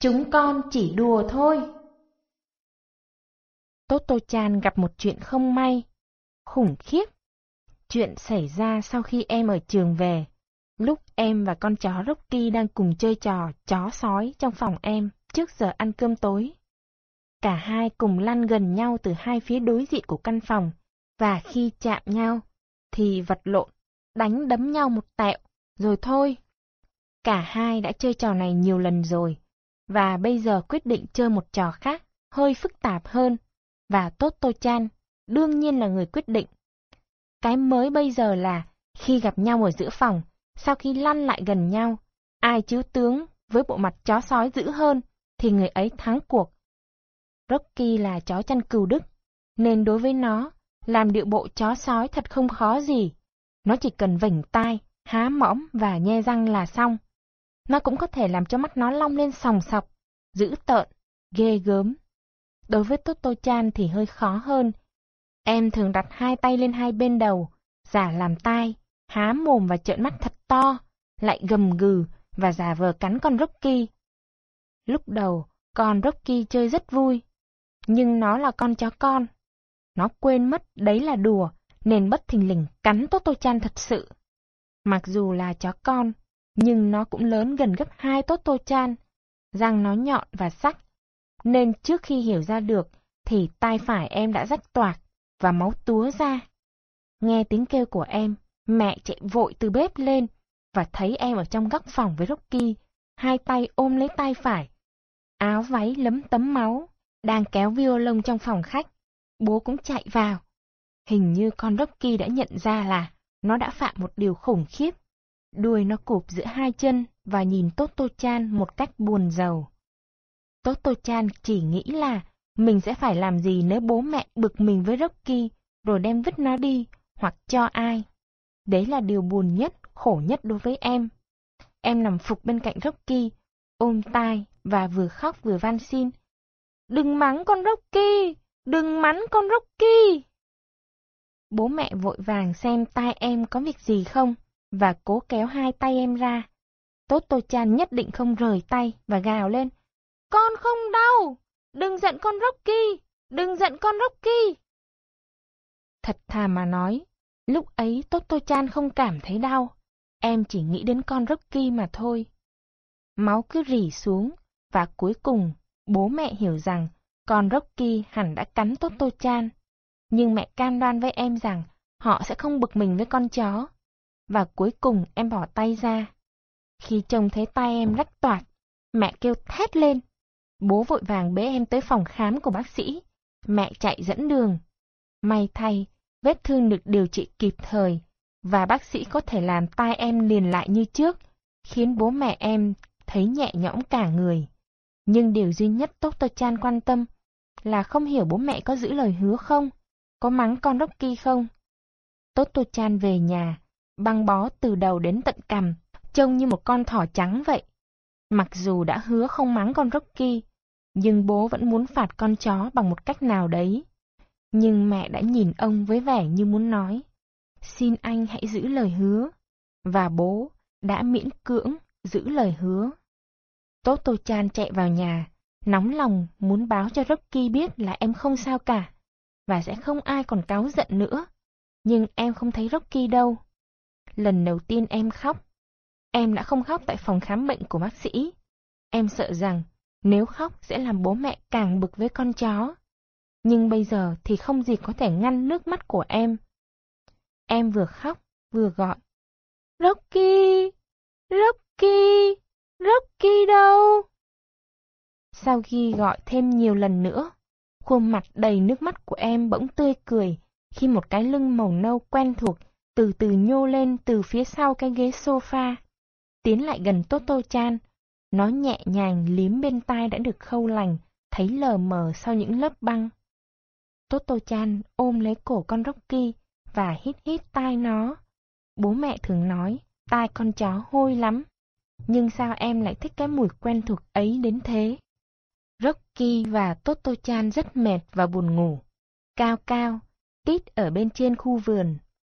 Chúng con chỉ đùa thôi. Toto Chan gặp một chuyện không may, khủng khiếp. Chuyện xảy ra sau khi em ở trường về, lúc em và con chó Rocky đang cùng chơi trò chó sói trong phòng em trước giờ ăn cơm tối. Cả hai cùng lăn gần nhau từ hai phía đối diện của căn phòng, và khi chạm nhau, thì vật lộn, đánh đấm nhau một tẹo, rồi thôi. Cả hai đã chơi trò này nhiều lần rồi, và bây giờ quyết định chơi một trò khác, hơi phức tạp hơn, và Toto Chan đương nhiên là người quyết định. Cái mới bây giờ là khi gặp nhau ở giữa phòng, sau khi lăn lại gần nhau, ai chiếu tướng với bộ mặt chó sói dữ hơn thì người ấy thắng cuộc. Rocky là chó chăn cừu Đức, nên đối với nó, làm điệu bộ chó sói thật không khó gì. Nó chỉ cần vảnh tai, há mõm và nhe răng là xong. Nó cũng có thể làm cho mắt nó long lên sòng sọc, dữ tợn, ghê gớm. Đối với Toto Chan thì hơi khó hơn. Em thường đặt hai tay lên hai bên đầu, giả làm tai, há mồm và trợn mắt thật to, lại gầm gừ và giả vờ cắn con Rocky. Lúc đầu, con Rocky chơi rất vui, nhưng nó là con chó con. Nó quên mất đấy là đùa, nên bất thình lình cắn Toto Chan thật sự. Mặc dù là chó con, nhưng nó cũng lớn gần gấp hai tốt tô Chan. Răng nó nhọn và sắc, nên trước khi hiểu ra được, thì tai phải em đã rách toạc và máu túa ra. Nghe tiếng kêu của em, mẹ chạy vội từ bếp lên và thấy em ở trong góc phòng với Rocky, hai tay ôm lấy tay phải. Áo váy lấm tấm máu, đang kéo violon trong phòng khách. Bố cũng chạy vào. Hình như con Rocky đã nhận ra là nó đã phạm một điều khủng khiếp. Đuôi nó cụp giữa hai chân và nhìn Toto Chan một cách buồn giàu. Toto Chan chỉ nghĩ là mình sẽ phải làm gì nếu bố mẹ bực mình với Rocky rồi đem vứt nó đi hoặc cho ai. Đấy là điều buồn nhất, khổ nhất đối với em. Em nằm phục bên cạnh Rocky, ôm tai và vừa khóc vừa van xin. Đừng mắng con Rocky! Đừng mắng con Rocky! Bố mẹ vội vàng xem tai em có việc gì không, và cố kéo hai tay em ra. Tốt tôi Chan nhất định không rời tay và gào lên. Con không đau! Đừng giận con Rocky! Đừng giận con Rocky! Thật thà mà nói, lúc ấy Tốt tôi Chan không cảm thấy đau. Em chỉ nghĩ đến con Rocky mà thôi. Máu cứ rỉ xuống, và cuối cùng bố mẹ hiểu rằng con Rocky hẳn đã cắn Tốt tôi Chan. Nhưng mẹ cam đoan với em rằng họ sẽ không bực mình với con chó. Và cuối cùng em bỏ tay ra. Khi trông thấy tay em rách toạc, mẹ kêu thét lên. Bố vội vàng bế em tới phòng khám của bác sĩ. Mẹ chạy dẫn đường. May thay, vết thương được điều trị kịp thời, và bác sĩ có thể làm tai em liền lại như trước, khiến bố mẹ em thấy nhẹ nhõm cả người. Nhưng điều duy nhất Dr. Chan quan tâm là không hiểu bố mẹ có giữ lời hứa không, có mắng con Rocky không. Toto Chan về nhà, băng bó từ đầu đến tận cằm, trông như một con thỏ trắng vậy. Mặc dù đã hứa không mắng con Rocky, nhưng bố vẫn muốn phạt con chó bằng một cách nào đấy. Nhưng mẹ đã nhìn ông với vẻ như muốn nói, xin anh hãy giữ lời hứa. Và bố đã miễn cưỡng giữ lời hứa. Toto Chan chạy vào nhà, nóng lòng muốn báo cho Rocky biết là em không sao cả, và sẽ không ai còn cáu giận nữa. Nhưng em không thấy Rocky đâu. Lần đầu tiên em khóc, em đã không khóc tại phòng khám bệnh của bác sĩ. Em sợ rằng nếu khóc sẽ làm bố mẹ càng bực với con chó. Nhưng bây giờ thì không gì có thể ngăn nước mắt của em. Em vừa khóc, vừa gọi. Rocky! Rocky! Rocky đâu? Sau khi gọi thêm nhiều lần nữa, khuôn mặt đầy nước mắt của em bỗng tươi cười khi một cái lưng màu nâu quen thuộc từ từ nhô lên từ phía sau cái ghế sofa, tiến lại gần Toto Chan. Nó nhẹ nhàng liếm bên tai đã được khâu lành, thấy lờ mờ sau những lớp băng. Toto Chan ôm lấy cổ con Rocky và hít hít tai nó. Bố mẹ thường nói, tai con chó hôi lắm. Nhưng sao em lại thích cái mùi quen thuộc ấy đến thế? Rocky và Toto Chan rất mệt và buồn ngủ. Cao cao, tít ở bên trên khu vườn.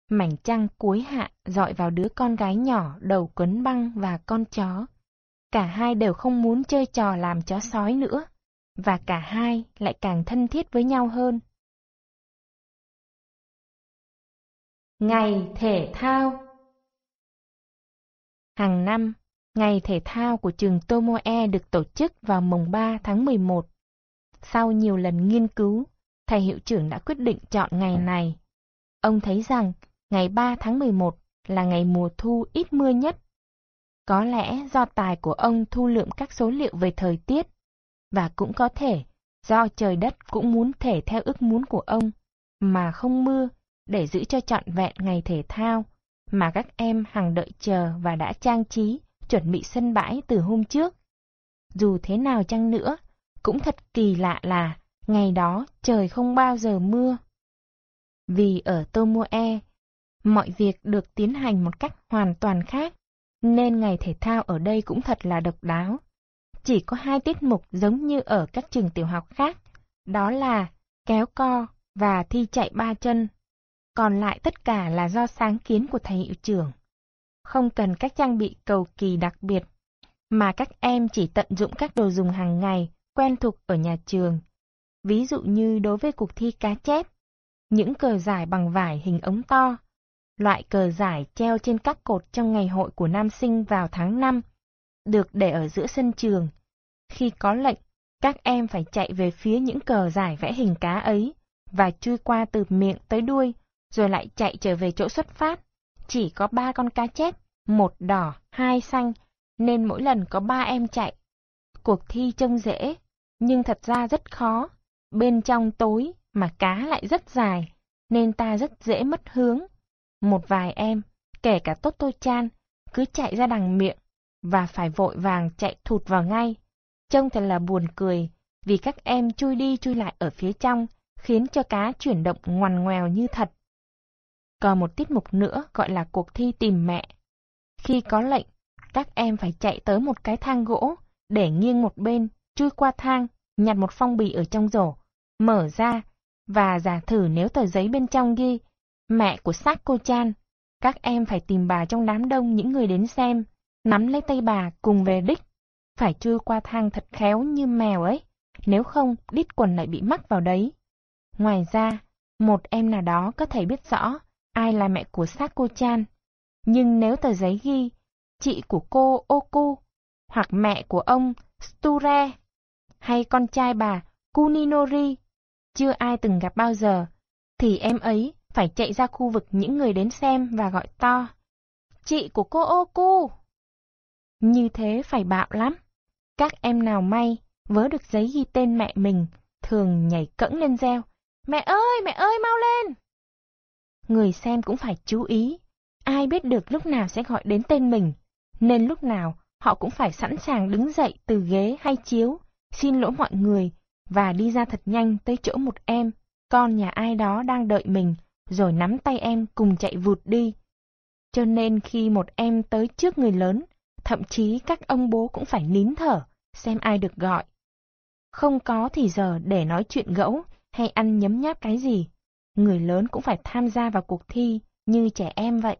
Mảnh trăng cuối hạ dọi vào đứa con gái nhỏ đầu quấn băng và con chó. Cả hai đều không muốn chơi trò làm chó sói nữa, và cả hai lại càng thân thiết với nhau hơn. Ngày thể thao Hàng năm, ngày thể thao của trường Tomoe được tổ chức vào mùng 3 tháng 11. Sau nhiều lần nghiên cứu, thầy hiệu trưởng đã quyết định chọn ngày này. Ông thấy rằng ngày 3 tháng 11 là ngày mùa thu ít mưa nhất. Có lẽ do tài của ông thu lượm các số liệu về thời tiết, và cũng có thể do trời đất cũng muốn thể theo ước muốn của ông, mà không mưa để giữ cho trọn vẹn ngày thể thao mà các em hằng đợi chờ và đã trang trí, chuẩn bị sân bãi từ hôm trước. Dù thế nào chăng nữa, cũng thật kỳ lạ là ngày đó trời không bao giờ mưa. Vì ở Tomoe, mọi việc được tiến hành một cách hoàn toàn khác, nên ngày thể thao ở đây cũng thật là độc đáo. Chỉ có hai tiết mục giống như ở các trường tiểu học khác, đó là kéo co và thi chạy ba chân còn lại tất cả là do sáng kiến của thầy hiệu trưởng. Không cần các trang bị cầu kỳ đặc biệt, mà các em chỉ tận dụng các đồ dùng hàng ngày quen thuộc ở nhà trường. Ví dụ như đối với cuộc thi cá chép, những cờ giải bằng vải hình ống to, loại cờ giải treo trên các cột trong ngày hội của nam sinh vào tháng 5, được để ở giữa sân trường. Khi có lệnh, các em phải chạy về phía những cờ giải vẽ hình cá ấy và chui qua từ miệng tới đuôi rồi lại chạy trở về chỗ xuất phát. Chỉ có ba con cá chép, một đỏ, hai xanh, nên mỗi lần có ba em chạy. Cuộc thi trông dễ, nhưng thật ra rất khó. Bên trong tối mà cá lại rất dài, nên ta rất dễ mất hướng. Một vài em, kể cả Tốt Tô Chan, cứ chạy ra đằng miệng và phải vội vàng chạy thụt vào ngay. Trông thật là buồn cười, vì các em chui đi chui lại ở phía trong, khiến cho cá chuyển động ngoằn ngoèo như thật. Còn một tiết mục nữa gọi là cuộc thi tìm mẹ. Khi có lệnh, các em phải chạy tới một cái thang gỗ, để nghiêng một bên, chui qua thang, nhặt một phong bì ở trong rổ, mở ra, và giả thử nếu tờ giấy bên trong ghi mẹ của Sako Chan. Các em phải tìm bà trong đám đông những người đến xem, nắm lấy tay bà cùng về đích. Phải chui qua thang thật khéo như mèo ấy, nếu không đít quần lại bị mắc vào đấy. Ngoài ra, một em nào đó có thể biết rõ ai là mẹ của Sako-chan. Nhưng nếu tờ giấy ghi chị của cô Oku hoặc mẹ của ông Sture hay con trai bà Kuninori chưa ai từng gặp bao giờ, thì em ấy phải chạy ra khu vực những người đến xem và gọi to. Chị của cô ô cu Như thế phải bạo lắm. Các em nào may, vớ được giấy ghi tên mẹ mình, thường nhảy cẫng lên reo. Mẹ ơi, mẹ ơi, mau lên! người xem cũng phải chú ý. Ai biết được lúc nào sẽ gọi đến tên mình, nên lúc nào họ cũng phải sẵn sàng đứng dậy từ ghế hay chiếu, xin lỗi mọi người, và đi ra thật nhanh tới chỗ một em, con nhà ai đó đang đợi mình, rồi nắm tay em cùng chạy vụt đi. Cho nên khi một em tới trước người lớn, thậm chí các ông bố cũng phải nín thở, xem ai được gọi. Không có thì giờ để nói chuyện gẫu hay ăn nhấm nháp cái gì, người lớn cũng phải tham gia vào cuộc thi như trẻ em vậy.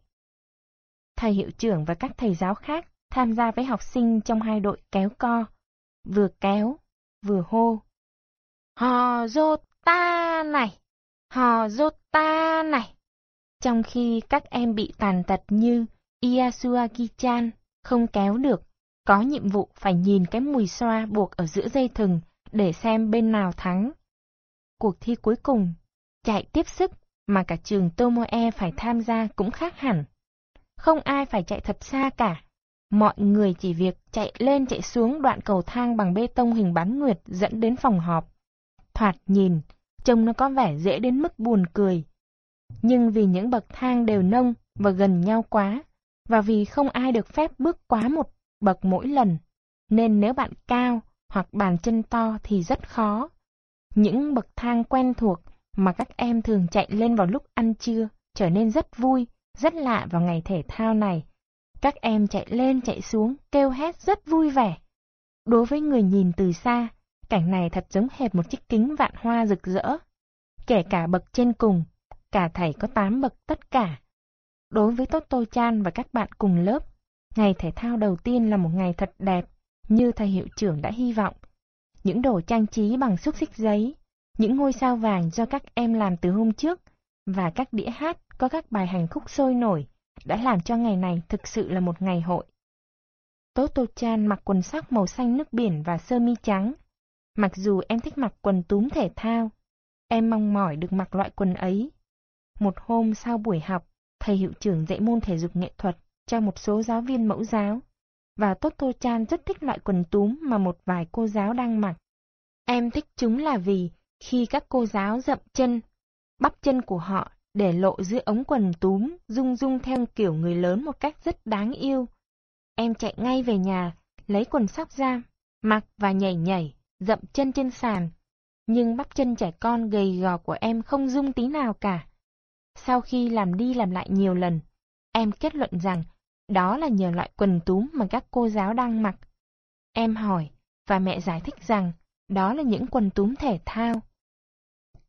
Thầy hiệu trưởng và các thầy giáo khác tham gia với học sinh trong hai đội kéo co, vừa kéo, vừa hô. Hò dô ta này, hò dô ta này. Trong khi các em bị tàn tật như Iyasuagi-chan không kéo được, có nhiệm vụ phải nhìn cái mùi xoa buộc ở giữa dây thừng để xem bên nào thắng. Cuộc thi cuối cùng chạy tiếp sức mà cả trường Tomoe phải tham gia cũng khác hẳn. Không ai phải chạy thật xa cả. Mọi người chỉ việc chạy lên chạy xuống đoạn cầu thang bằng bê tông hình bán nguyệt dẫn đến phòng họp. Thoạt nhìn, trông nó có vẻ dễ đến mức buồn cười. Nhưng vì những bậc thang đều nông và gần nhau quá, và vì không ai được phép bước quá một bậc mỗi lần, nên nếu bạn cao hoặc bàn chân to thì rất khó. Những bậc thang quen thuộc mà các em thường chạy lên vào lúc ăn trưa trở nên rất vui, rất lạ vào ngày thể thao này. Các em chạy lên chạy xuống, kêu hét rất vui vẻ. Đối với người nhìn từ xa, cảnh này thật giống hệt một chiếc kính vạn hoa rực rỡ. Kể cả bậc trên cùng, cả thầy có 8 bậc tất cả. Đối với Toto-chan và các bạn cùng lớp, ngày thể thao đầu tiên là một ngày thật đẹp, như thầy hiệu trưởng đã hy vọng. Những đồ trang trí bằng xúc xích giấy, những ngôi sao vàng do các em làm từ hôm trước, và các đĩa hát có các bài hành khúc sôi nổi, đã làm cho ngày này thực sự là một ngày hội. Toto Chan mặc quần sắc màu xanh nước biển và sơ mi trắng. Mặc dù em thích mặc quần túm thể thao, em mong mỏi được mặc loại quần ấy. Một hôm sau buổi học, thầy hiệu trưởng dạy môn thể dục nghệ thuật cho một số giáo viên mẫu giáo, và Toto Chan rất thích loại quần túm mà một vài cô giáo đang mặc. Em thích chúng là vì khi các cô giáo dậm chân, bắp chân của họ để lộ dưới ống quần túm, rung rung theo kiểu người lớn một cách rất đáng yêu. Em chạy ngay về nhà, lấy quần sóc ra, mặc và nhảy nhảy, dậm chân trên sàn. Nhưng bắp chân trẻ con gầy gò của em không rung tí nào cả. Sau khi làm đi làm lại nhiều lần, em kết luận rằng đó là nhờ loại quần túm mà các cô giáo đang mặc. Em hỏi, và mẹ giải thích rằng đó là những quần túm thể thao.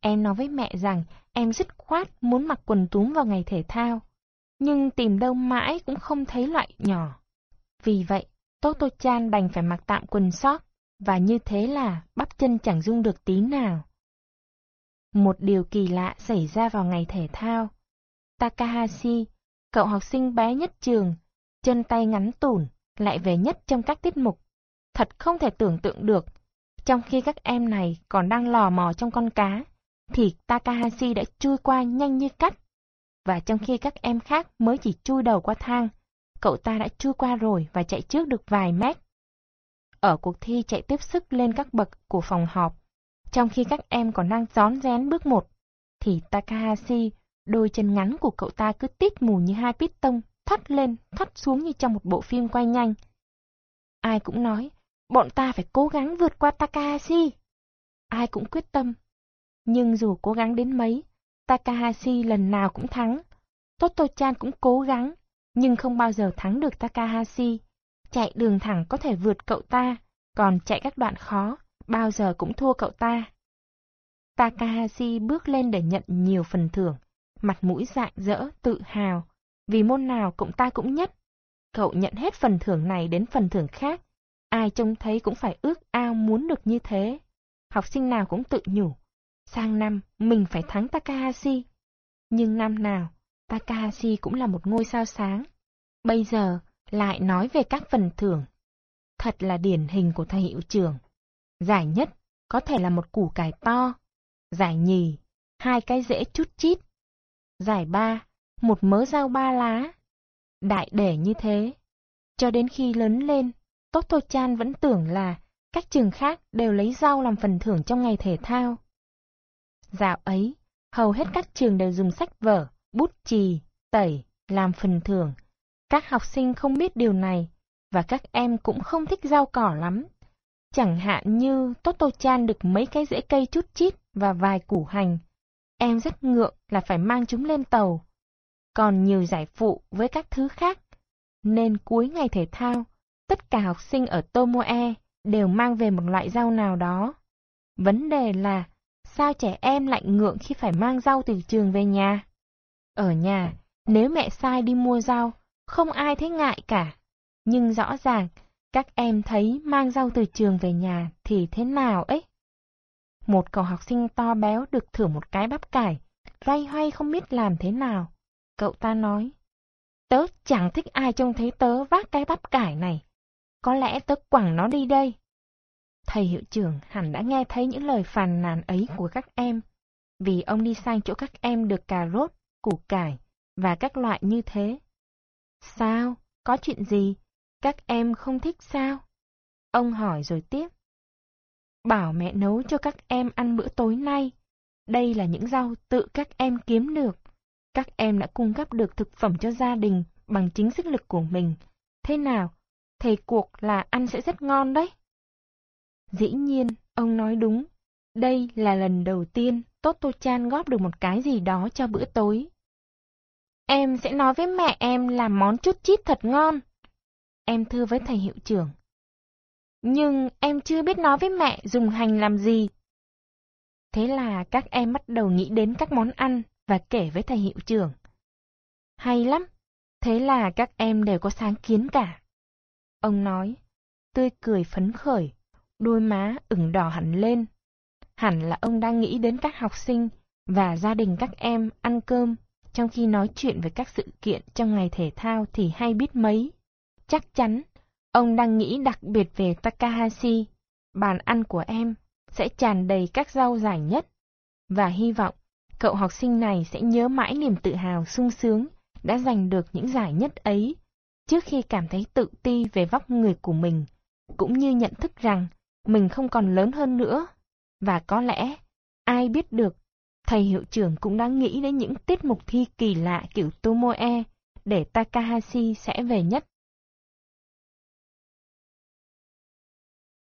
Em nói với mẹ rằng em dứt khoát muốn mặc quần túm vào ngày thể thao, nhưng tìm đâu mãi cũng không thấy loại nhỏ. Vì vậy, Toto Chan đành phải mặc tạm quần sót, và như thế là bắp chân chẳng rung được tí nào. Một điều kỳ lạ xảy ra vào ngày thể thao. Takahashi, cậu học sinh bé nhất trường, chân tay ngắn tủn, lại về nhất trong các tiết mục. Thật không thể tưởng tượng được, trong khi các em này còn đang lò mò trong con cá, thì Takahashi đã chui qua nhanh như cắt. Và trong khi các em khác mới chỉ chui đầu qua thang, cậu ta đã chui qua rồi và chạy trước được vài mét. Ở cuộc thi chạy tiếp sức lên các bậc của phòng họp, trong khi các em còn đang gión rén bước một, thì Takahashi, đôi chân ngắn của cậu ta cứ tít mù như hai piston, thoát lên, thoát xuống như trong một bộ phim quay nhanh. Ai cũng nói, bọn ta phải cố gắng vượt qua Takahashi. Ai cũng quyết tâm. Nhưng dù cố gắng đến mấy, Takahashi lần nào cũng thắng. Toto-chan cũng cố gắng, nhưng không bao giờ thắng được Takahashi. Chạy đường thẳng có thể vượt cậu ta, còn chạy các đoạn khó, bao giờ cũng thua cậu ta. Takahashi bước lên để nhận nhiều phần thưởng, mặt mũi dạng dỡ tự hào, vì môn nào cậu ta cũng nhất. Cậu nhận hết phần thưởng này đến phần thưởng khác, ai trông thấy cũng phải ước ao muốn được như thế. Học sinh nào cũng tự nhủ, sang năm mình phải thắng Takahashi. Nhưng năm nào, Takahashi cũng là một ngôi sao sáng. Bây giờ, lại nói về các phần thưởng. Thật là điển hình của thầy hiệu trưởng. Giải nhất có thể là một củ cải to. Giải nhì, hai cái rễ chút chít. Giải ba, một mớ rau ba lá. Đại để như thế. Cho đến khi lớn lên, Toto Chan vẫn tưởng là các trường khác đều lấy rau làm phần thưởng trong ngày thể thao. Dạo ấy, hầu hết các trường đều dùng sách vở, bút chì, tẩy, làm phần thưởng. Các học sinh không biết điều này, và các em cũng không thích rau cỏ lắm. Chẳng hạn như Toto Chan được mấy cái rễ cây chút chít và vài củ hành. Em rất ngượng là phải mang chúng lên tàu. Còn nhiều giải phụ với các thứ khác. Nên cuối ngày thể thao, tất cả học sinh ở Tomoe đều mang về một loại rau nào đó. Vấn đề là sao trẻ em lại ngượng khi phải mang rau từ trường về nhà? Ở nhà, nếu mẹ sai đi mua rau, không ai thấy ngại cả. Nhưng rõ ràng, các em thấy mang rau từ trường về nhà thì thế nào ấy? Một cậu học sinh to béo được thưởng một cái bắp cải, loay hoay không biết làm thế nào. Cậu ta nói, tớ chẳng thích ai trông thấy tớ vác cái bắp cải này. Có lẽ tớ quẳng nó đi đây. Thầy hiệu trưởng hẳn đã nghe thấy những lời phàn nàn ấy của các em, vì ông đi sang chỗ các em được cà rốt, củ cải và các loại như thế. Sao? Có chuyện gì? Các em không thích sao? Ông hỏi rồi tiếp. Bảo mẹ nấu cho các em ăn bữa tối nay. Đây là những rau tự các em kiếm được. Các em đã cung cấp được thực phẩm cho gia đình bằng chính sức lực của mình. Thế nào? Thầy cuộc là ăn sẽ rất ngon đấy. Dĩ nhiên, ông nói đúng. Đây là lần đầu tiên Toto Chan góp được một cái gì đó cho bữa tối. Em sẽ nói với mẹ em làm món chút chít thật ngon. Em thưa với thầy hiệu trưởng. Nhưng em chưa biết nói với mẹ dùng hành làm gì. Thế là các em bắt đầu nghĩ đến các món ăn và kể với thầy hiệu trưởng. Hay lắm, thế là các em đều có sáng kiến cả. Ông nói, tươi cười phấn khởi, đôi má ửng đỏ hẳn lên. Hẳn là ông đang nghĩ đến các học sinh và gia đình các em ăn cơm, trong khi nói chuyện về các sự kiện trong ngày thể thao thì hay biết mấy. Chắc chắn, ông đang nghĩ đặc biệt về Takahashi, bàn ăn của em sẽ tràn đầy các rau giải nhất, và hy vọng cậu học sinh này sẽ nhớ mãi niềm tự hào sung sướng đã giành được những giải nhất ấy, trước khi cảm thấy tự ti về vóc người của mình, cũng như nhận thức rằng mình không còn lớn hơn nữa. Và có lẽ, ai biết được, thầy hiệu trưởng cũng đã nghĩ đến những tiết mục thi kỳ lạ kiểu Tomoe để Takahashi sẽ về nhất.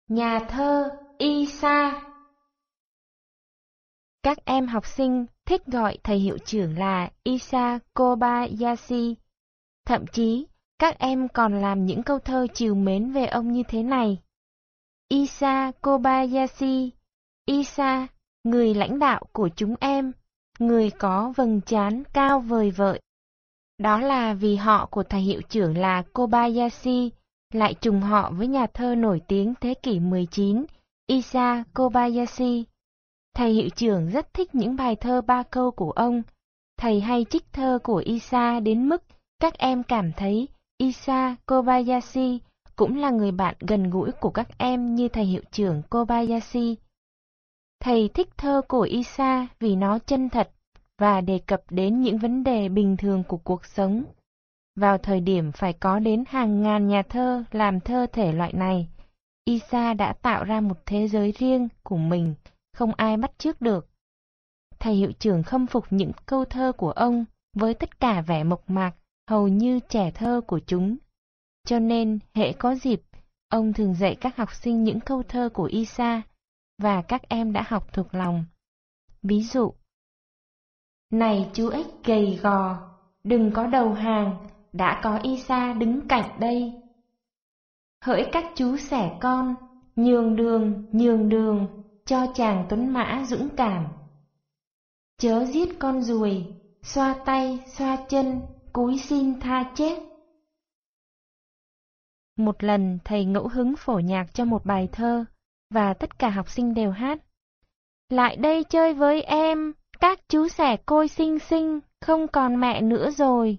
Nhà thơ Isa Các em học sinh thích gọi thầy hiệu trưởng là Isa Kobayashi. Thậm chí, các em còn làm những câu thơ chiều mến về ông như thế này. Isa Kobayashi, Isa, người lãnh đạo của chúng em, người có vầng trán cao vời vợi. Đó là vì họ của thầy hiệu trưởng là Kobayashi, lại trùng họ với nhà thơ nổi tiếng thế kỷ 19, Isa Kobayashi. Thầy hiệu trưởng rất thích những bài thơ ba câu của ông. Thầy hay trích thơ của Isa đến mức các em cảm thấy Isa Kobayashi cũng là người bạn gần gũi của các em như thầy hiệu trưởng Kobayashi. Thầy thích thơ của Isa vì nó chân thật và đề cập đến những vấn đề bình thường của cuộc sống. Vào thời điểm phải có đến hàng ngàn nhà thơ làm thơ thể loại này, Isa đã tạo ra một thế giới riêng của mình, không ai bắt chước được. Thầy hiệu trưởng khâm phục những câu thơ của ông với tất cả vẻ mộc mạc, hầu như trẻ thơ của chúng. Cho nên, hệ có dịp, ông thường dạy các học sinh những câu thơ của Isa, và các em đã học thuộc lòng. Ví dụ, Này chú ếch gầy gò, đừng có đầu hàng, đã có Isa đứng cạnh đây. Hỡi các chú sẻ con, nhường đường, nhường đường, cho chàng tuấn mã dũng cảm. Chớ giết con ruồi, xoa tay, xoa chân, cúi xin tha chết. Một lần thầy ngẫu hứng phổ nhạc cho một bài thơ, và tất cả học sinh đều hát. Lại đây chơi với em, các chú sẻ côi xinh xinh, không còn mẹ nữa rồi.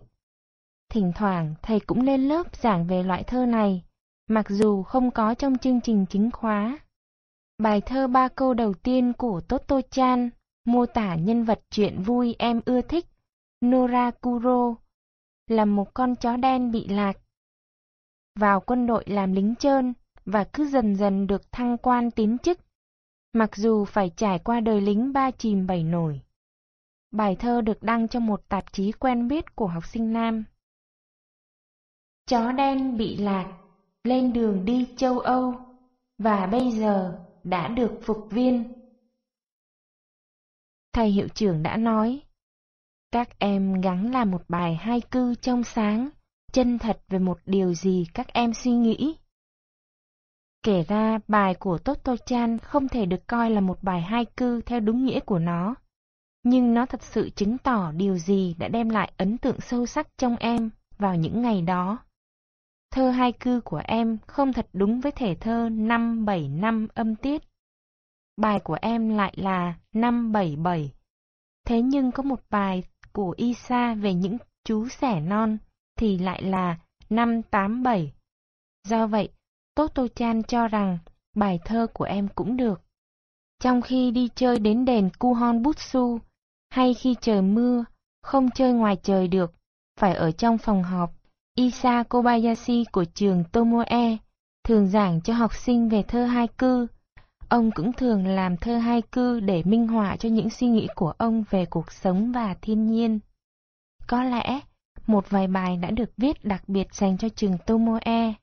Thỉnh thoảng thầy cũng lên lớp giảng về loại thơ này, mặc dù không có trong chương trình chính khóa. Bài thơ ba câu đầu tiên của Toto Chan mô tả nhân vật chuyện vui em ưa thích, Norakuro, là một con chó đen bị lạc. Vào quân đội làm lính trơn và cứ dần dần được thăng quan tiến chức, mặc dù phải trải qua đời lính ba chìm bảy nổi. Bài thơ được đăng trong một tạp chí quen biết của học sinh nam. Chó đen bị lạc, lên đường đi châu Âu, và bây giờ đã được phục viên. Thầy hiệu trưởng đã nói, các em gắng làm một bài hai cư trong sáng, chân thật về một điều gì các em suy nghĩ. Kể ra, bài của Toto Chan không thể được coi là một bài hai cư theo đúng nghĩa của nó, nhưng nó thật sự chứng tỏ điều gì đã đem lại ấn tượng sâu sắc trong em vào những ngày đó. Thơ hai cư của em không thật đúng với thể thơ 575 âm tiết. Bài của em lại là 577. Thế nhưng có một bài của Isa về những chú sẻ non thì lại là 587. Do vậy, Toto Chan cho rằng bài thơ của em cũng được. Trong khi đi chơi đến đền Kuhon Butsu, hay khi trời mưa, không chơi ngoài trời được, phải ở trong phòng họp, Isa Kobayashi của trường Tomoe thường giảng cho học sinh về thơ hai cư. Ông cũng thường làm thơ hai cư để minh họa cho những suy nghĩ của ông về cuộc sống và thiên nhiên. Có lẽ, một vài bài đã được viết đặc biệt dành cho trường Tomoe.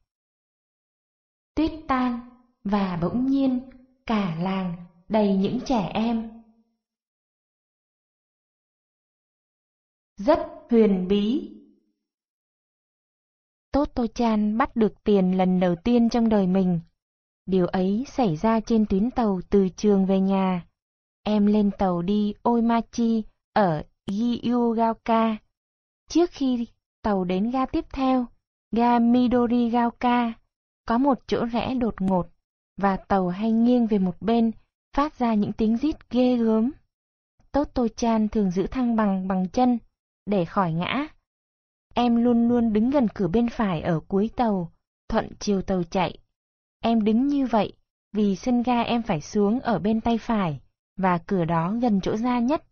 Tuyết tan, và bỗng nhiên, cả làng đầy những trẻ em. Rất huyền bí Toto Chan bắt được tiền lần đầu tiên trong đời mình. Điều ấy xảy ra trên tuyến tàu từ trường về nhà. Em lên tàu đi Oimachi ở Giyugaoka. Trước khi tàu đến ga tiếp theo, ga Midorigaoka, có một chỗ rẽ đột ngột, và tàu hay nghiêng về một bên, phát ra những tiếng rít ghê gớm. Tốt Tô Chan thường giữ thăng bằng bằng chân, để khỏi ngã. Em luôn luôn đứng gần cửa bên phải ở cuối tàu, thuận chiều tàu chạy. Em đứng như vậy, vì sân ga em phải xuống ở bên tay phải, và cửa đó gần chỗ ra nhất.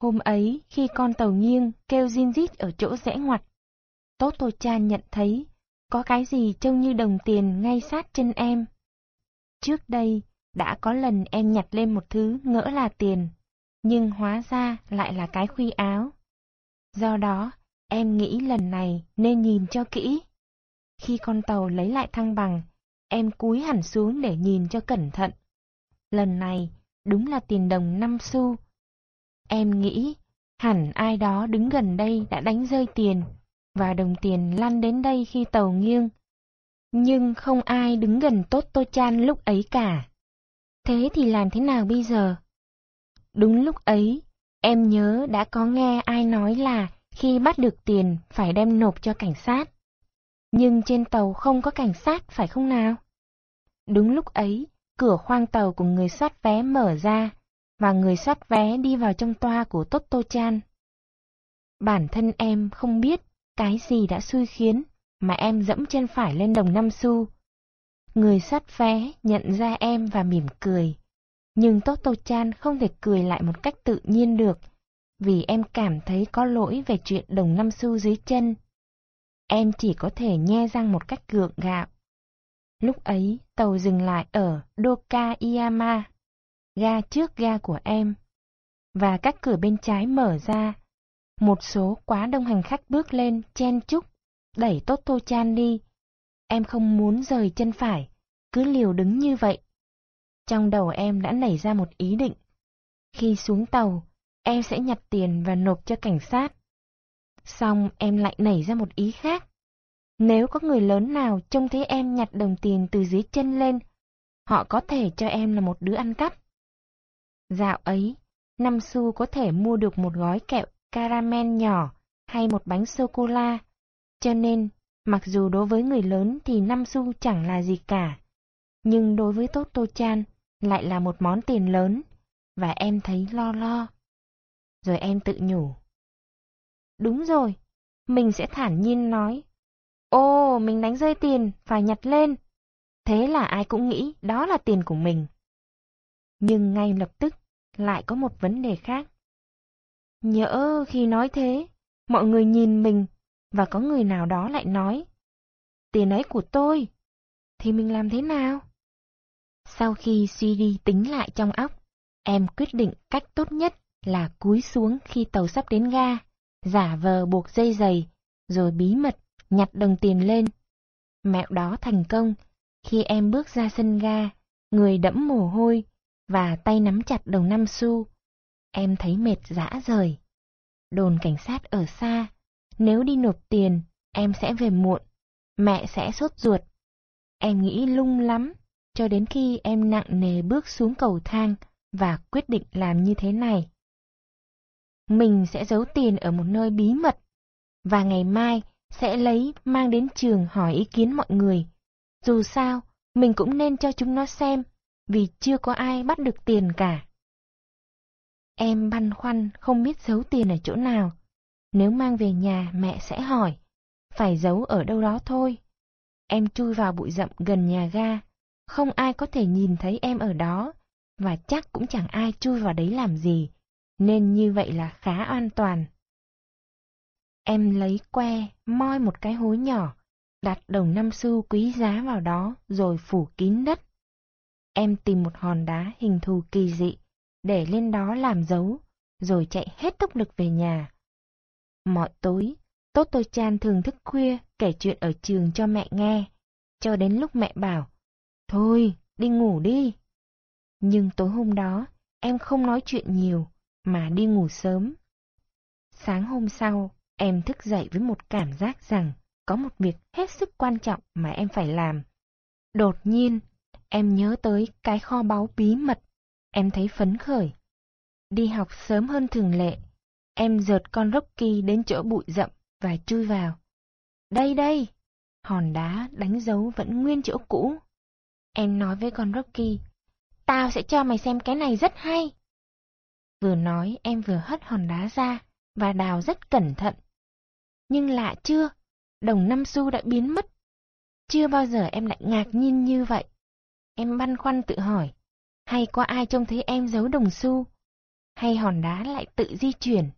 Hôm ấy, khi con tàu nghiêng kêu zin rít ở chỗ rẽ ngoặt, Tốt Tô Chan nhận thấy có cái gì trông như đồng tiền ngay sát chân em. Trước đây, đã có lần em nhặt lên một thứ ngỡ là tiền, nhưng hóa ra lại là cái khuy áo. Do đó, em nghĩ lần này nên nhìn cho kỹ. Khi con tàu lấy lại thăng bằng, em cúi hẳn xuống để nhìn cho cẩn thận. Lần này, đúng là tiền đồng 5 xu. Em nghĩ, hẳn ai đó đứng gần đây đã đánh rơi tiền, và đồng tiền lăn đến đây khi tàu nghiêng. Nhưng không ai đứng gần Tốt Tô Chan lúc ấy cả. Thế thì làm thế nào bây giờ? Đúng lúc ấy, em nhớ đã có nghe ai nói là khi bắt được tiền phải đem nộp cho cảnh sát. Nhưng trên tàu không có cảnh sát phải không nào? Đúng lúc ấy, cửa khoang tàu của người soát vé mở ra, và người soát vé đi vào trong toa của Toto Chan. Bản thân em không biết cái gì đã xui khiến mà em dẫm chân phải lên đồng năm xu. Người soát vé nhận ra em và mỉm cười. Nhưng Toto Chan không thể cười lại một cách tự nhiên được, vì em cảm thấy có lỗi về chuyện đồng năm xu dưới chân. Em chỉ có thể nhe răng một cách gượng gạo. Lúc ấy, tàu dừng lại ở Doka Iyama, ga trước ga của em. Và các cửa bên trái mở ra. Một số quá đông hành khách bước lên, chen chúc, đẩy tốt tô Chan đi. Em không muốn rời chân phải, cứ liều đứng như vậy. Trong đầu em đã nảy ra một ý định. Khi xuống tàu, em sẽ nhặt tiền và nộp cho cảnh sát. Xong em lại nảy ra một ý khác. Nếu có người lớn nào trông thấy em nhặt đồng tiền từ dưới chân lên, họ có thể cho em là một đứa ăn cắp. Dạo ấy, năm xu có thể mua được một gói kẹo caramel nhỏ hay một bánh sô-cô-la. Cho nên, mặc dù đối với người lớn thì năm xu chẳng là gì cả, nhưng đối với Toto Chan lại là một món tiền lớn, và em thấy lo lo. Rồi em tự nhủ. Đúng rồi, mình sẽ thản nhiên nói. ô, mình đánh rơi tiền, phải nhặt lên. Thế là ai cũng nghĩ đó là tiền của mình. Nhưng ngay lập tức lại có một vấn đề khác. Nhỡ khi nói thế, mọi người nhìn mình và có người nào đó lại nói Tiền ấy của tôi, thì mình làm thế nào? Sau khi suy đi tính lại trong óc, em quyết định cách tốt nhất là cúi xuống khi tàu sắp đến ga, giả vờ buộc dây giày, rồi bí mật nhặt đồng tiền lên. Mẹo đó thành công, khi em bước ra sân ga, người đẫm mồ hôi và tay nắm chặt đồng năm xu. Em thấy mệt dã rời. Đồn cảnh sát ở xa, nếu đi nộp tiền, em sẽ về muộn, mẹ sẽ sốt ruột. Em nghĩ lung lắm, cho đến khi em nặng nề bước xuống cầu thang và quyết định làm như thế này. Mình sẽ giấu tiền ở một nơi bí mật, và ngày mai sẽ lấy mang đến trường hỏi ý kiến mọi người. Dù sao, mình cũng nên cho chúng nó xem, vì chưa có ai bắt được tiền cả. Em băn khoăn không biết giấu tiền ở chỗ nào. Nếu mang về nhà mẹ sẽ hỏi, phải giấu ở đâu đó thôi. Em chui vào bụi rậm gần nhà ga, không ai có thể nhìn thấy em ở đó, và chắc cũng chẳng ai chui vào đấy làm gì, nên như vậy là khá an toàn. Em lấy que, moi một cái hố nhỏ, đặt đồng năm xu quý giá vào đó rồi phủ kín đất. Em tìm một hòn đá hình thù kỳ dị, để lên đó làm dấu, rồi chạy hết tốc lực về nhà. Mọi tối, Tốt Tôi Chan thường thức khuya kể chuyện ở trường cho mẹ nghe, cho đến lúc mẹ bảo, Thôi, đi ngủ đi. Nhưng tối hôm đó, em không nói chuyện nhiều, mà đi ngủ sớm. Sáng hôm sau, em thức dậy với một cảm giác rằng có một việc hết sức quan trọng mà em phải làm. Đột nhiên, em nhớ tới cái kho báu bí mật, em thấy phấn khởi. Đi học sớm hơn thường lệ, em dợt con Rocky đến chỗ bụi rậm và chui vào. Đây đây! Hòn đá đánh dấu vẫn nguyên chỗ cũ. Em nói với con Rocky, tao sẽ cho mày xem cái này rất hay. Vừa nói em vừa hất hòn đá ra và đào rất cẩn thận. Nhưng lạ chưa, đồng năm xu đã biến mất. Chưa bao giờ em lại ngạc nhiên như vậy. Em băn khoăn tự hỏi, hay có ai trông thấy em giấu đồng xu? Hay hòn đá lại tự di chuyển?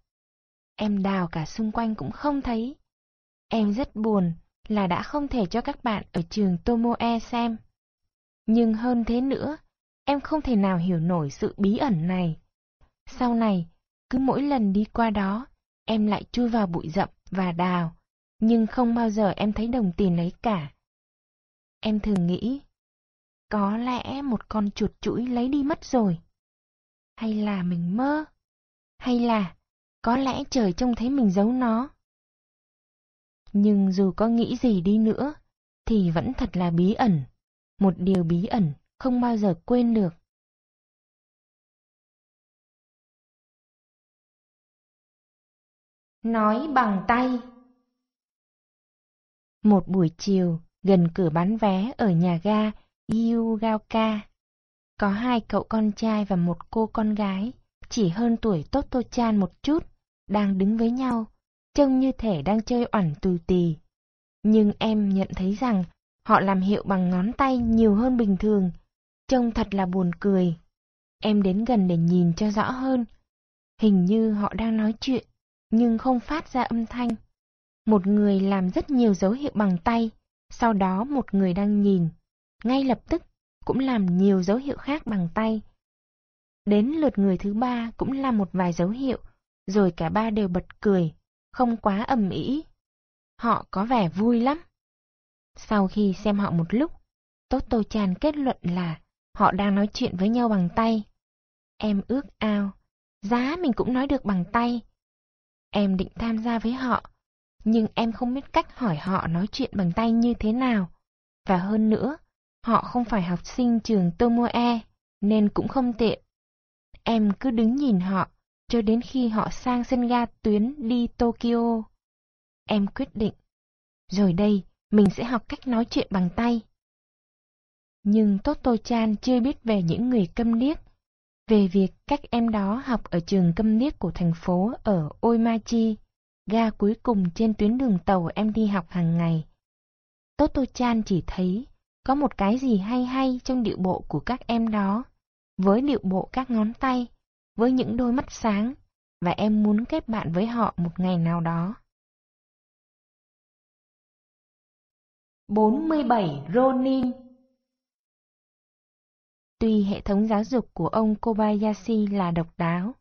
Em đào cả xung quanh cũng không thấy. Em rất buồn là đã không thể cho các bạn ở trường Tomoe xem. Nhưng hơn thế nữa, em không thể nào hiểu nổi sự bí ẩn này. Sau này, cứ mỗi lần đi qua đó, em lại chui vào bụi rậm và đào, nhưng không bao giờ em thấy đồng tiền ấy cả. Em thường nghĩ, có lẽ một con chuột chuỗi lấy đi mất rồi. Hay là mình mơ? Hay là có lẽ trời trông thấy mình giấu nó? Nhưng dù có nghĩ gì đi nữa, thì vẫn thật là bí ẩn. Một điều bí ẩn không bao giờ quên được. Nói bằng tay Một buổi chiều, gần cửa bán vé ở nhà ga Yugaoka, có hai cậu con trai và một cô con gái, chỉ hơn tuổi Toto-chan một chút, đang đứng với nhau, trông như thể đang chơi oẳn tù tì. Nhưng em nhận thấy rằng họ làm hiệu bằng ngón tay nhiều hơn bình thường, trông thật là buồn cười. Em đến gần để nhìn cho rõ hơn. Hình như họ đang nói chuyện, nhưng không phát ra âm thanh. Một người làm rất nhiều dấu hiệu bằng tay, sau đó một người đang nhìn, ngay lập tức cũng làm nhiều dấu hiệu khác bằng tay. Đến lượt người thứ ba cũng làm một vài dấu hiệu, rồi cả ba đều bật cười, không quá ầm ĩ. Họ có vẻ vui lắm. Sau khi xem họ một lúc, Toto Chan kết luận là họ đang nói chuyện với nhau bằng tay. Em ước ao, giá mình cũng nói được bằng tay. Em định tham gia với họ, nhưng em không biết cách hỏi họ nói chuyện bằng tay như thế nào. Và hơn nữa, họ không phải học sinh trường Tomoe, nên cũng không tiện. Em cứ đứng nhìn họ, cho đến khi họ sang sân ga tuyến đi Tokyo. Em quyết định, rồi đây, mình sẽ học cách nói chuyện bằng tay. Nhưng Toto-chan chưa biết về những người câm điếc, về việc các em đó học ở trường câm điếc của thành phố ở Oimachi, ga cuối cùng trên tuyến đường tàu em đi học hàng ngày. Toto-chan chỉ thấy có một cái gì hay hay trong điệu bộ của các em đó, với điệu bộ các ngón tay, với những đôi mắt sáng, và em muốn kết bạn với họ một ngày nào đó. 47 Ronin Tuy hệ thống giáo dục của ông Kobayashi là độc đáo,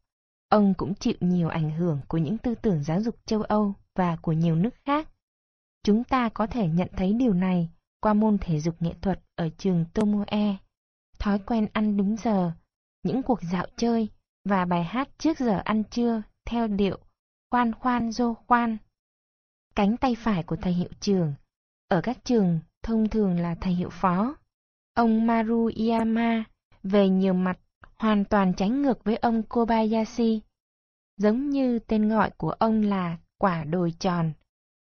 ông cũng chịu nhiều ảnh hưởng của những tư tưởng giáo dục châu Âu và của nhiều nước khác. Chúng ta có thể nhận thấy điều này qua môn thể dục nghệ thuật ở trường Tomoe, thói quen ăn đúng giờ, những cuộc dạo chơi và bài hát trước giờ ăn trưa theo điệu khoan khoan dô khoan. Cánh tay phải của thầy hiệu trường, ở các trường thông thường là thầy hiệu phó. Ông Maruyama về nhiều mặt hoàn toàn trái ngược với ông Kobayashi. Giống như tên gọi của ông là quả đồi tròn,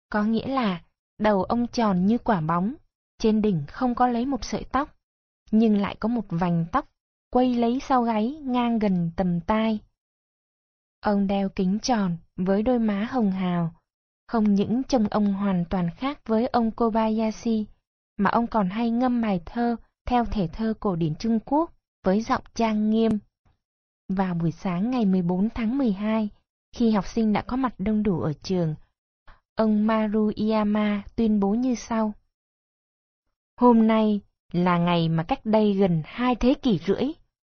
có nghĩa là đầu ông tròn như quả bóng, trên đỉnh không có lấy một sợi tóc, nhưng lại có một vành tóc quây lấy sau gáy ngang gần tầm tai. Ông đeo kính tròn với đôi má hồng hào, không những trông ông hoàn toàn khác với ông Kobayashi, mà ông còn hay ngâm bài thơ theo thể thơ cổ điển Trung Quốc với giọng trang nghiêm. Vào buổi sáng ngày 14 tháng 12, khi học sinh đã có mặt đông đủ ở trường, ông Maruyama tuyên bố như sau. Hôm nay là ngày mà cách đây gần hai thế kỷ rưỡi,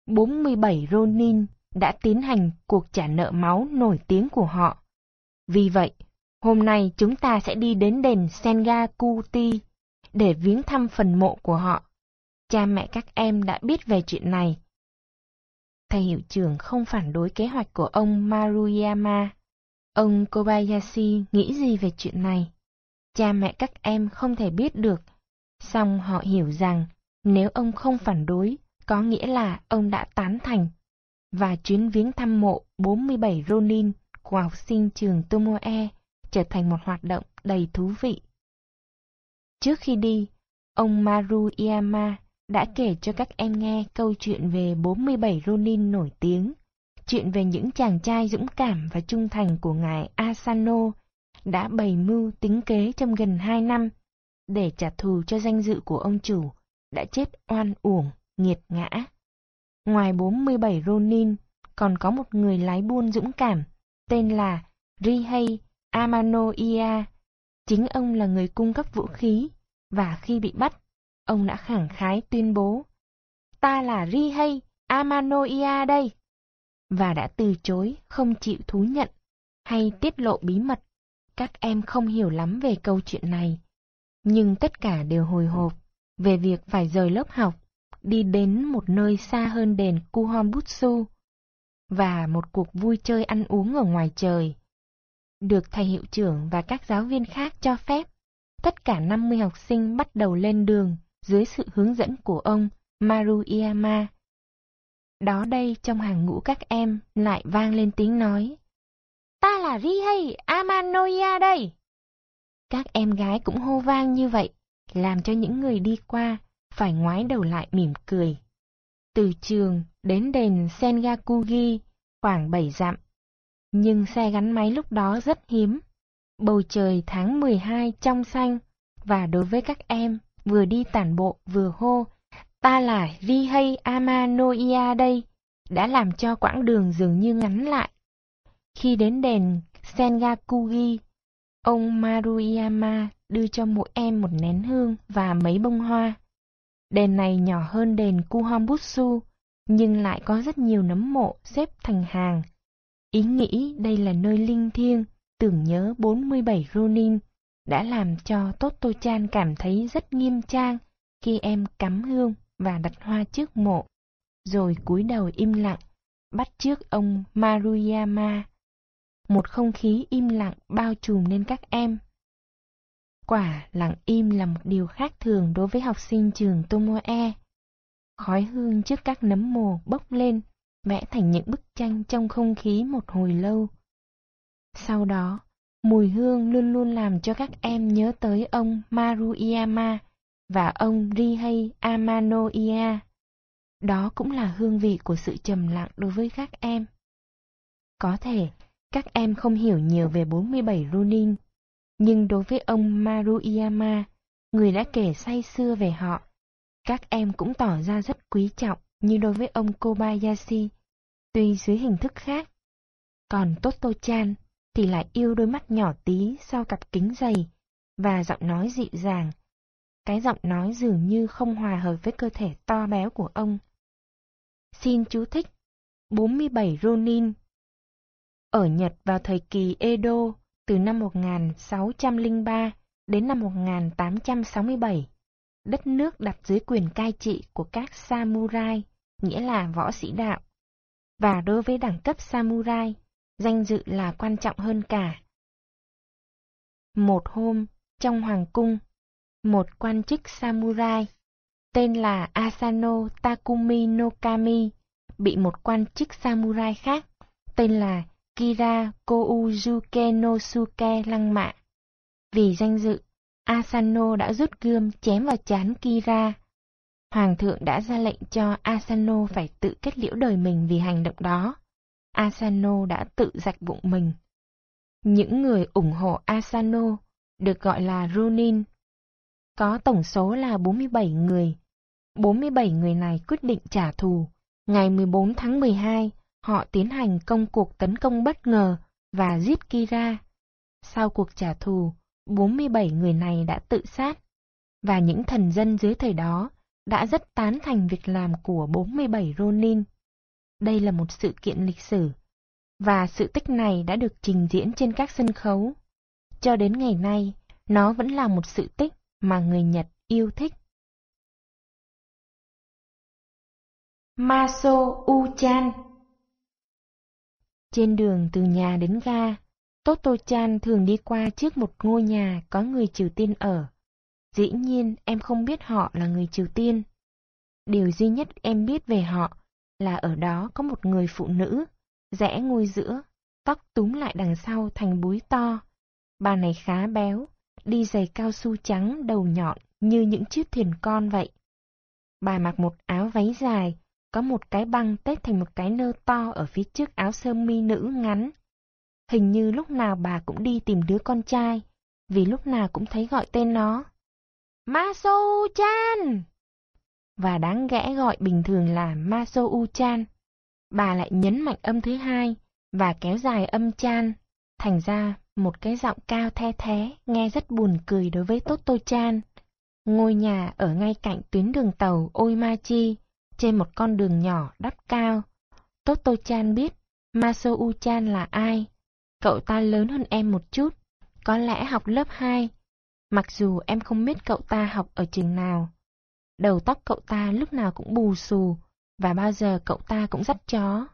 47 Ronin đã tiến hành cuộc trả nợ máu nổi tiếng của họ. Vì vậy, hôm nay chúng ta sẽ đi đến đền Sengakuti để viếng thăm phần mộ của họ. Cha mẹ các em đã biết về chuyện này. Thầy hiệu trưởng không phản đối kế hoạch của ông Maruyama. Ông Kobayashi nghĩ gì về chuyện này? Cha mẹ các em không thể biết được Xong họ hiểu rằng nếu ông không phản đối, có nghĩa là ông đã tán thành. Và chuyến viếng thăm mộ 47 Ronin của học sinh trường Tomoe trở thành một hoạt động đầy thú vị. Trước khi đi, ông Maru Iyama đã kể cho các em nghe câu chuyện về 47 Ronin nổi tiếng, chuyện về những chàng trai dũng cảm và trung thành của ngài Asano đã bày mưu tính kế trong gần hai năm để trả thù cho danh dự của ông chủ đã chết oan uổng, nghiệt ngã. Ngoài 47 Ronin, còn có một người lái buôn dũng cảm, tên là Rihei Amanoia. Chính ông là người cung cấp vũ khí, và khi bị bắt, ông đã khẳng khái tuyên bố, ta là Rihei Amanoia đây, và đã từ chối không chịu thú nhận hay tiết lộ bí mật. Các em không hiểu lắm về câu chuyện này, nhưng tất cả đều hồi hộp về việc phải rời lớp học, đi đến một nơi xa hơn đền Kuhombutsu và một cuộc vui chơi ăn uống ở ngoài trời. Được thầy hiệu trưởng và các giáo viên khác cho phép, tất cả 50 học sinh bắt đầu lên đường dưới sự hướng dẫn của ông Maruyama. Đó đây trong hàng ngũ các em lại vang lên tiếng nói. Ta là Rihei Amanoya đây! Các em gái cũng hô vang như vậy, làm cho những người đi qua phải ngoái đầu lại mỉm cười. Từ trường đến đền Sengakugi khoảng 7 dặm. Nhưng xe gắn máy lúc đó rất hiếm. Bầu trời tháng 12 trong xanh, và đối với các em, vừa đi tản bộ vừa hô, ta là Rihei Amanoia đây, đã làm cho quãng đường dường như ngắn lại. Khi đến đền Sengakugi, ông Maruyama đưa cho mỗi em một nén hương và mấy bông hoa. Đền này nhỏ hơn đền Kuhombutsu, nhưng lại có rất nhiều nấm mộ xếp thành hàng. Ý nghĩ đây là nơi linh thiêng, tưởng nhớ 47 Ronin, đã làm cho Toto Chan cảm thấy rất nghiêm trang khi em cắm hương và đặt hoa trước mộ, rồi cúi đầu im lặng, bắt trước ông Maruyama. Một không khí im lặng bao trùm lên các em. Quả lặng im là một điều khác thường đối với học sinh trường Tomoe. Khói hương trước các nấm mồ bốc lên, vẽ thành những bức tranh trong không khí một hồi lâu. Sau đó, mùi hương luôn luôn làm cho các em nhớ tới ông Maruyama và ông Rihei Amanoia. Đó cũng là hương vị của sự trầm lặng đối với các em. Có thể, các em không hiểu nhiều về 47 Ronin, nhưng đối với ông Maruyama, người đã kể say xưa về họ, các em cũng tỏ ra rất quý trọng như đối với ông Kobayashi, tuy dưới hình thức khác. Còn Toto-chan thì lại yêu đôi mắt nhỏ tí sau cặp kính dày và giọng nói dịu dàng. Cái giọng nói dường như không hòa hợp với cơ thể to béo của ông. Xin chú thích 47 Ronin ở Nhật vào thời kỳ Edo từ năm 1603 đến năm 1867 đất nước đặt dưới quyền cai trị của các samurai, nghĩa là võ sĩ đạo. Và đối với đẳng cấp samurai, danh dự là quan trọng hơn cả. Một hôm, trong hoàng cung, một quan chức samurai, tên là Asano Takumi Nokami bị một quan chức samurai khác, tên là Kira Koujuke Nosuke, lăng mạ. Vì danh dự, Asano đã rút gươm chém vào chán Kira. Hoàng thượng đã ra lệnh cho Asano phải tự kết liễu đời mình vì hành động đó. Asano đã tự rạch bụng mình. Những người ủng hộ Asano được gọi là Ronin. Có tổng số là 47 người. 47 người này quyết định trả thù. Ngày 14 tháng 12, họ tiến hành công cuộc tấn công bất ngờ và giết Kira. Sau cuộc trả thù, 47 người này đã tự sát, và những thần dân dưới thời đó đã rất tán thành việc làm của 47 Ronin. Đây là một sự kiện lịch sử, và sự tích này đã được trình diễn trên các sân khấu. Cho đến ngày nay, nó vẫn là một sự tích mà người Nhật yêu thích. Maso Uchan trên đường từ nhà đến ga, Toto Chan thường đi qua trước một ngôi nhà có người Triều Tiên ở. Dĩ nhiên em không biết họ là người Triều Tiên. Điều duy nhất em biết về họ là ở đó có một người phụ nữ, rẽ ngôi giữa, tóc túm lại đằng sau thành búi to. Bà này khá béo, đi giày cao su trắng đầu nhọn như những chiếc thuyền con vậy. Bà mặc một áo váy dài, có một cái băng tết thành một cái nơ to ở phía trước áo sơ mi nữ ngắn. Hình như lúc nào bà cũng đi tìm đứa con trai, vì lúc nào cũng thấy gọi tên nó. Maso chan Và đáng ghẽ gọi bình thường là Maso chan Bà lại nhấn mạnh âm thứ hai và kéo dài âm chan, thành ra một cái giọng cao the thế, nghe rất buồn cười đối với Toto Chan. Ngôi nhà ở ngay cạnh tuyến đường tàu Oimachi, trên một con đường nhỏ đắp cao. Toto Chan biết Maso U-chan là ai. Cậu ta lớn hơn em một chút, có lẽ học lớp 2. Mặc dù em không biết cậu ta học ở trường nào. Đầu tóc cậu ta lúc nào cũng bù xù, và bao giờ cậu ta cũng dắt chó.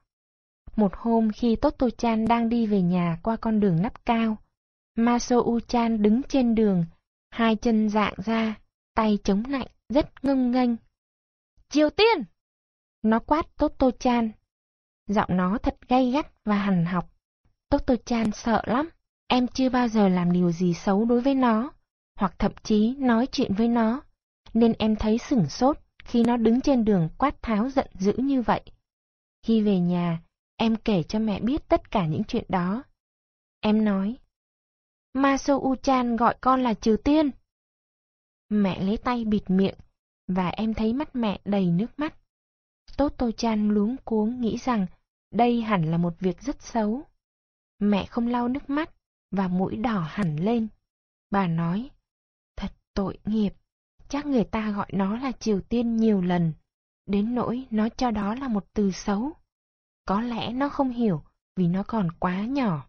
Một hôm khi Toto Chan đang đi về nhà qua con đường nắp cao, Maso U-chan đứng trên đường, hai chân dạng ra, tay chống lạnh, rất ngưng nghênh. Triều Tiên! Nó quát Toto Chan. Giọng nó thật gay gắt và hằn học. Toto Chan sợ lắm, em chưa bao giờ làm điều gì xấu đối với nó, hoặc thậm chí nói chuyện với nó, nên em thấy sửng sốt khi nó đứng trên đường quát tháo giận dữ như vậy. Khi về nhà, em kể cho mẹ biết tất cả những chuyện đó. Em nói, Maso U-chan gọi con là Triều Tiên. Mẹ lấy tay bịt miệng, và em thấy mắt mẹ đầy nước mắt. Tốt Tô Chan luống cuống nghĩ rằng đây hẳn là một việc rất xấu. Mẹ không lau nước mắt, và mũi đỏ hẳn lên. Bà nói, thật tội nghiệp, chắc người ta gọi nó là Triều Tiên nhiều lần, đến nỗi nó cho đó là một từ xấu. Có lẽ nó không hiểu vì nó còn quá nhỏ.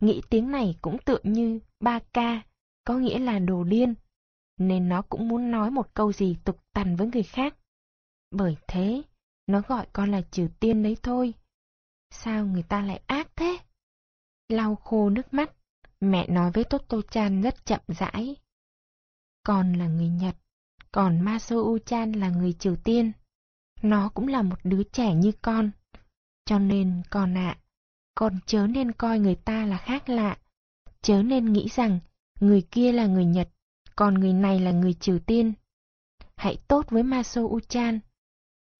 Nghĩ tiếng này cũng tựa như ba ca, có nghĩa là đồ điên, nên nó cũng muốn nói một câu gì tục tằn với người khác. Bởi thế, nó gọi con là Triều Tiên đấy thôi. Sao người ta lại ác thế? Lau khô nước mắt, mẹ nói với Toto Chan rất chậm rãi. Con là người Nhật, còn Maso U-chan là người Triều Tiên. Nó cũng là một đứa trẻ như con. Cho nên, con ạ, con chớ nên coi người ta là khác lạ. Chớ nên nghĩ rằng người kia là người Nhật, còn người này là người Triều Tiên. Hãy tốt với Maso U-chan.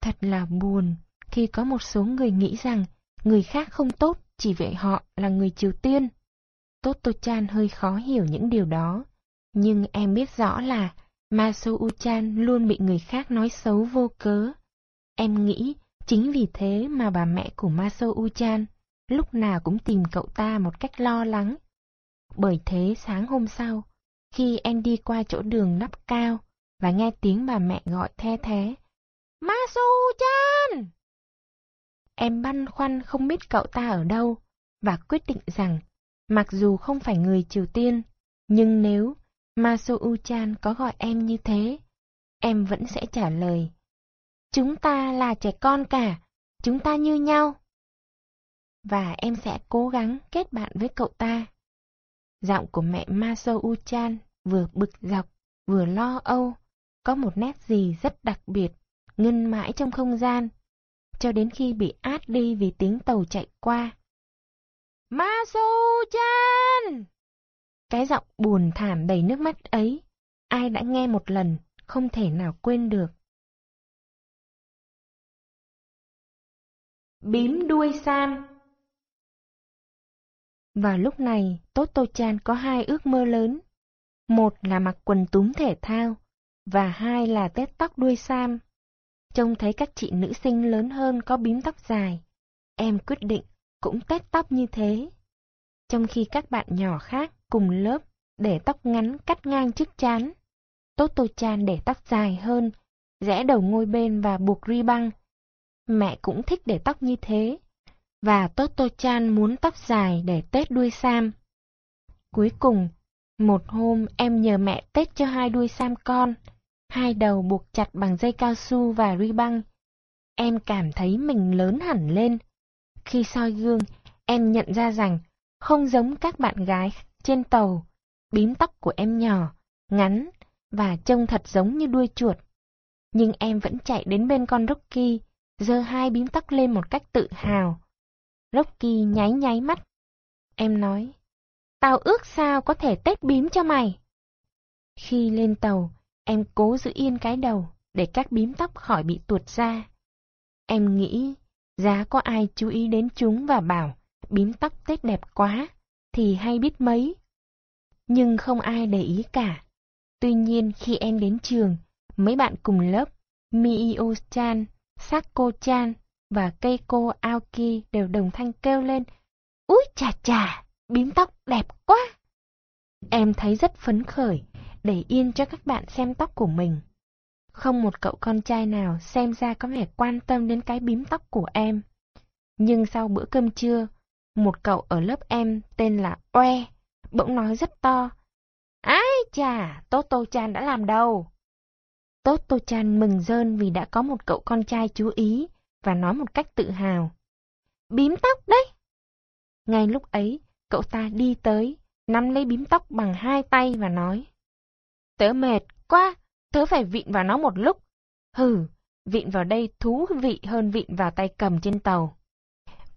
Thật là buồn khi có một số người nghĩ rằng người khác không tốt chỉ vì họ là người Triều Tiên. Tốt Tô Chan hơi khó hiểu những điều đó, nhưng em biết rõ là Maso U-chan luôn bị người khác nói xấu vô cớ. Em nghĩ chính vì thế mà bà mẹ của Maso U-chan lúc nào cũng tìm cậu ta một cách lo lắng. Bởi thế sáng hôm sau, khi em đi qua chỗ đường nắp cao và nghe tiếng bà mẹ gọi the thế, Masu-chan! Em băn khoăn không biết cậu ta ở đâu và quyết định rằng mặc dù không phải người Triều Tiên, nhưng nếu Masu-chan có gọi em như thế, em vẫn sẽ trả lời. Chúng ta là trẻ con cả, chúng ta như nhau và em sẽ cố gắng kết bạn với cậu ta. Giọng của mẹ Maso-chan vừa bực dọc, vừa lo âu, có một nét gì rất đặc biệt, ngân mãi trong không gian, cho đến khi bị át đi vì tiếng tàu chạy qua. Masu-chan, Cái giọng buồn thảm đầy nước mắt ấy, ai đã nghe một lần, không thể nào quên được. Bím đuôi Sam vào lúc này, Toto Chan có hai ước mơ lớn. Một là mặc quần túm thể thao, và hai là tết tóc đuôi sam. Trông thấy các chị nữ sinh lớn hơn có bím tóc dài, em quyết định cũng tết tóc như thế. Trong khi các bạn nhỏ khác cùng lớp để tóc ngắn cắt ngang trước chán, Toto Chan để tóc dài hơn, rẽ đầu ngôi bên và buộc ri băng. Mẹ cũng thích để tóc như thế, và Toto Chan muốn tóc dài để tết đuôi sam. Cuối cùng, một hôm em nhờ mẹ tết cho hai đuôi sam con, hai đầu buộc chặt bằng dây cao su và ri băng. Em cảm thấy mình lớn hẳn lên. Khi soi gương, em nhận ra rằng không giống các bạn gái trên tàu, bím tóc của em nhỏ, ngắn và trông thật giống như đuôi chuột. Nhưng em vẫn chạy đến bên con Rocky, giơ hai bím tóc lên một cách tự hào Rocky nháy nháy mắt. Em nói, tao ước sao có thể tết bím cho mày. Khi lên tàu, em cố giữ yên cái đầu để các bím tóc khỏi bị tuột ra. Em nghĩ, giá có ai chú ý đến chúng và bảo bím tóc Tết đẹp quá, thì hay biết mấy. Nhưng không ai để ý cả. Tuy nhiên khi em đến trường, mấy bạn cùng lớp, Miyo-chan, Sako-chan và Keiko Aoki đều đồng thanh kêu lên, Úi chà chà, bím tóc đẹp quá! Em thấy rất phấn khởi, để yên cho các bạn xem tóc của mình. Không một cậu con trai nào xem ra có vẻ quan tâm đến cái bím tóc của em. Nhưng sau bữa cơm trưa, một cậu ở lớp em tên là Oe, bỗng nói rất to. Ái chà, Toto Chan đã làm đâu? Toto Chan mừng rơn vì đã có một cậu con trai chú ý và nói một cách tự hào. Bím tóc đấy! Ngay lúc ấy, cậu ta đi tới, nắm lấy bím tóc bằng hai tay và nói. Tớ mệt quá, tớ phải vịn vào nó một lúc. Hừ, vịn vào đây thú vị hơn vịn vào tay cầm trên tàu.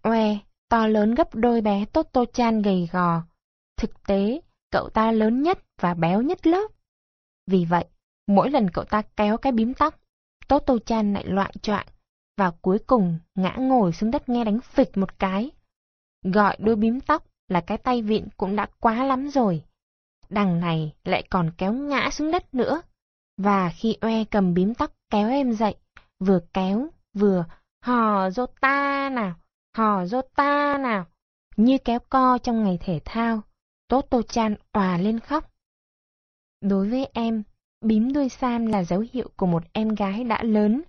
Oe, to lớn gấp đôi bé Toto Chan gầy gò. Thực tế, cậu ta lớn nhất và béo nhất lớp. Vì vậy, mỗi lần cậu ta kéo cái bím tóc, Toto Chan lại loạn choạng và cuối cùng ngã ngồi xuống đất nghe đánh phịch một cái. Gọi đôi bím tóc là cái tay vịn cũng đã quá lắm rồi. Đằng này lại còn kéo ngã xuống đất nữa. Và khi oe cầm bím tóc kéo em dậy, vừa kéo, vừa hò rô ta nào, hò rô ta nào, như kéo co trong ngày thể thao. Tốt Tô Chan òa lên khóc. Đối với em, bím đuôi sam là dấu hiệu của một em gái đã lớn.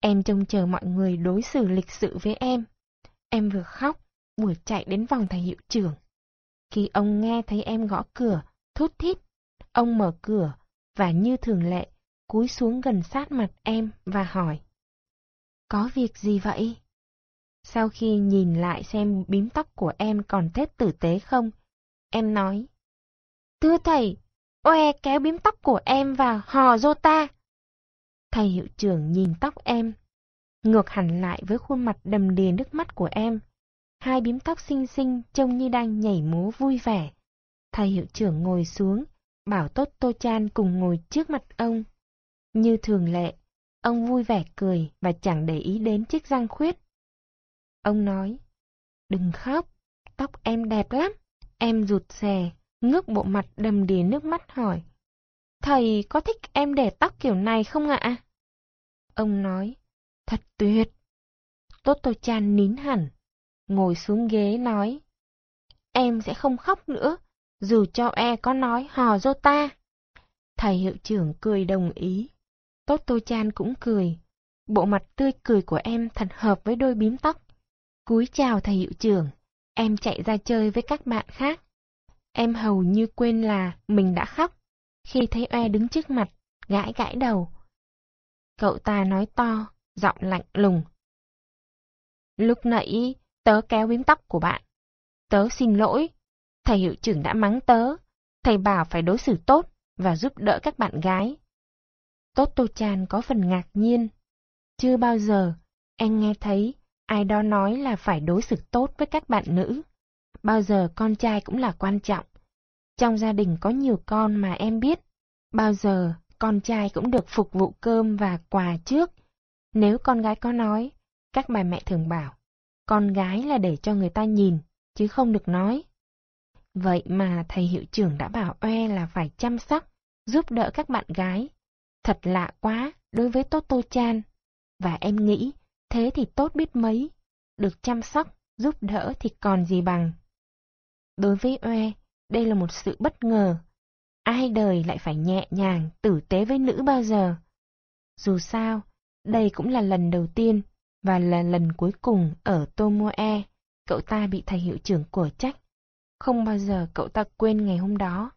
Em trông chờ mọi người đối xử lịch sự với em. Em vừa khóc, vừa chạy đến vòng thầy hiệu trưởng. Khi ông nghe thấy em gõ cửa, thút thít, ông mở cửa và như thường lệ, cúi xuống gần sát mặt em và hỏi. Có việc gì vậy? Sau khi nhìn lại xem bím tóc của em còn thết tử tế không, em nói. Thưa thầy, oe kéo bím tóc của em vào hò rô ta. Thầy hiệu trưởng nhìn tóc em, ngược hẳn lại với khuôn mặt đầm đìa nước mắt của em. Hai bím tóc xinh xinh trông như đang nhảy múa vui vẻ. Thầy hiệu trưởng ngồi xuống, bảo Tốt Tô Chan cùng ngồi trước mặt ông. Như thường lệ, ông vui vẻ cười và chẳng để ý đến chiếc răng khuyết. Ông nói, đừng khóc, tóc em đẹp lắm. Em rụt rè, ngước bộ mặt đầm đìa nước mắt hỏi. Thầy có thích em để tóc kiểu này không ạ? Ông nói, thật tuyệt. Toto Chan nín hẳn, ngồi xuống ghế nói. Em sẽ không khóc nữa, dù cho e có nói hò dô ta. Thầy hiệu trưởng cười đồng ý. Tốt tô Chan cũng cười. Bộ mặt tươi cười của em thật hợp với đôi bím tóc. Cúi chào thầy hiệu trưởng, em chạy ra chơi với các bạn khác. Em hầu như quên là mình đã khóc, khi thấy oe đứng trước mặt, gãi gãi đầu. Cậu ta nói to, giọng lạnh lùng. Lúc nãy, tớ kéo bím tóc của bạn. Tớ xin lỗi, thầy hiệu trưởng đã mắng tớ, thầy bảo phải đối xử tốt và giúp đỡ các bạn gái. Tốt tô Chan có phần ngạc nhiên. Chưa bao giờ em nghe thấy ai đó nói là phải đối xử tốt với các bạn nữ. Bao giờ con trai cũng là quan trọng. Trong gia đình có nhiều con mà em biết, bao giờ con trai cũng được phục vụ cơm và quà trước. Nếu con gái có nói, các bà mẹ thường bảo, con gái là để cho người ta nhìn, chứ không được nói. Vậy mà thầy hiệu trưởng đã bảo oe là phải chăm sóc, giúp đỡ các bạn gái. Thật lạ quá đối với Toto Chan. Và em nghĩ, thế thì tốt biết mấy. Được chăm sóc, giúp đỡ thì còn gì bằng. Đối với oe, đây là một sự bất ngờ. Ai đời lại phải nhẹ nhàng, tử tế với nữ bao giờ? Dù sao, đây cũng là lần đầu tiên và là lần cuối cùng ở Tomoe, cậu ta bị thầy hiệu trưởng của trách. Không bao giờ cậu ta quên ngày hôm đó.